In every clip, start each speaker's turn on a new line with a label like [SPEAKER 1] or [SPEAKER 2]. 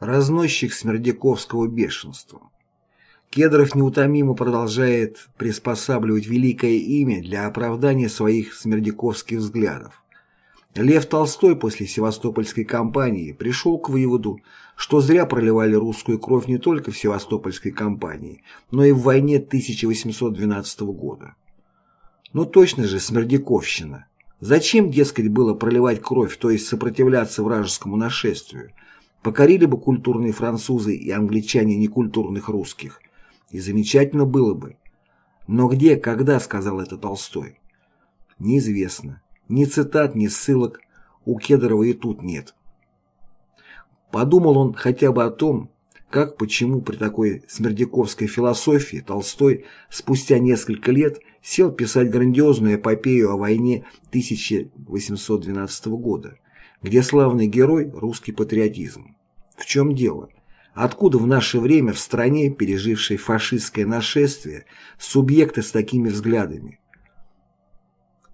[SPEAKER 1] Разносчик смердяковского бешенства. Кедров неутомимо продолжает приспосабливать великое имя для оправдания своих смердяковских взглядов. Лев Толстой после Севастопольской кампании пришел к выводу, что зря проливали русскую кровь не только в Севастопольской кампании, но и в войне 1812 года. Но точно же смердяковщина. Зачем, дескать, было проливать кровь, то есть сопротивляться вражескому нашествию? Покорили бы культурные французы и англичане некультурных русских. И замечательно было бы. Но где, когда сказал это Толстой? Неизвестно. Ни цитат, ни ссылок у Кедрова и тут нет. Подумал он хотя бы о том, как, почему при такой смердяковской философии Толстой спустя несколько лет сел писать грандиозную эпопею о войне 1812 года, где славный герой – русский патриотизм. В чем дело? Откуда в наше время в стране, пережившей фашистское нашествие, субъекты с такими взглядами?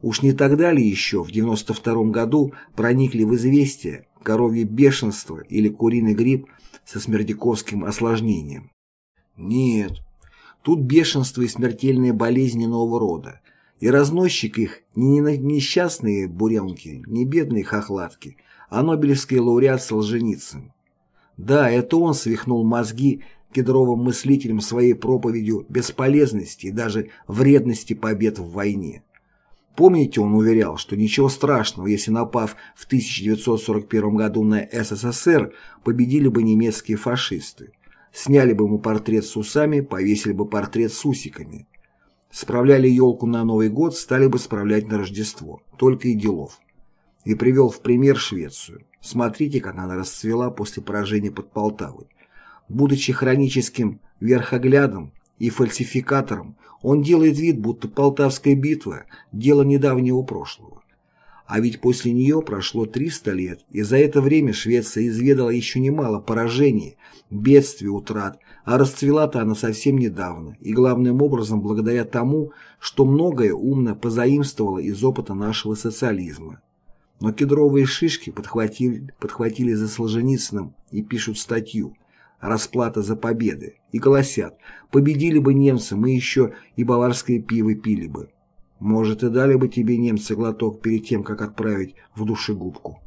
[SPEAKER 1] Уж не тогда ли еще, в 92 году, проникли в известие коровье бешенство или куриный грипп со смердяковским осложнением? Нет, тут бешенство и смертельные болезни нового рода, и разносчик их не несчастные буренки, не бедные хохлатки, а нобелевский лауреат Солженицын. Да, это он свихнул мозги кедровым мыслителям своей проповедью бесполезности и даже вредности побед в войне. Помните, он уверял, что ничего страшного, если напав в 1941 году на СССР, победили бы немецкие фашисты. Сняли бы ему портрет с усами, повесили бы портрет с усиками. Справляли елку на Новый год, стали бы справлять на Рождество. Только и делов. И привел в пример Швецию. Смотрите, как она расцвела после поражения под Полтавой. Будучи хроническим верхоглядом и фальсификатором, он делает вид, будто Полтавская битва – дело недавнего прошлого. А ведь после нее прошло 300 лет, и за это время Швеция изведала еще немало поражений, бедствий, утрат, а расцвела-то она совсем недавно, и главным образом благодаря тому, что многое умно позаимствовало из опыта нашего социализма. Но кедровые шишки подхватили, подхватили за Солженицыным и пишут статью «Расплата за победы» и голосят «Победили бы немцы, мы еще и баварское пиво пили бы». Может, и дали бы тебе немцы глоток перед тем, как отправить в душегубку.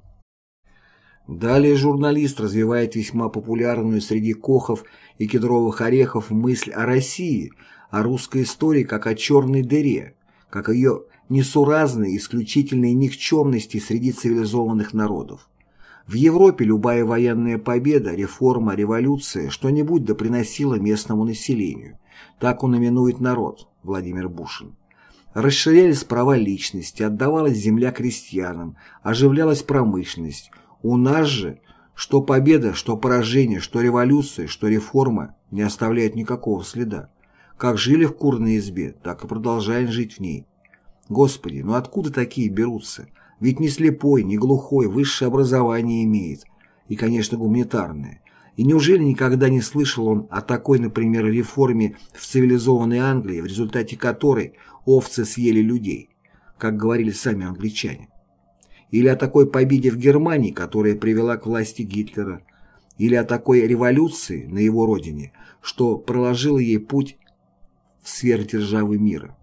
[SPEAKER 1] Далее журналист развивает весьма популярную среди кохов и кедровых орехов мысль о России, о русской истории как о черной дыре, как о ее несуразной, исключительной никчемности среди цивилизованных народов. В Европе любая военная победа, реформа, революция что-нибудь да приносила местному населению. Так он именует народ, Владимир Бушин. Расширялись права личности, отдавалась земля крестьянам, оживлялась промышленность. У нас же что победа, что поражение, что революция, что реформа не оставляют никакого следа. Как жили в курной избе, так и продолжаем жить в ней. Господи, ну откуда такие берутся? Ведь не слепой, не глухой, высшее образование имеет. И, конечно, гуманитарное. И неужели никогда не слышал он о такой, например, реформе в цивилизованной Англии, в результате которой овцы съели людей, как говорили сами англичане? Или о такой победе в Германии, которая привела к власти Гитлера? Или о такой революции на его родине, что проложила ей путь в сверхдержавы мира?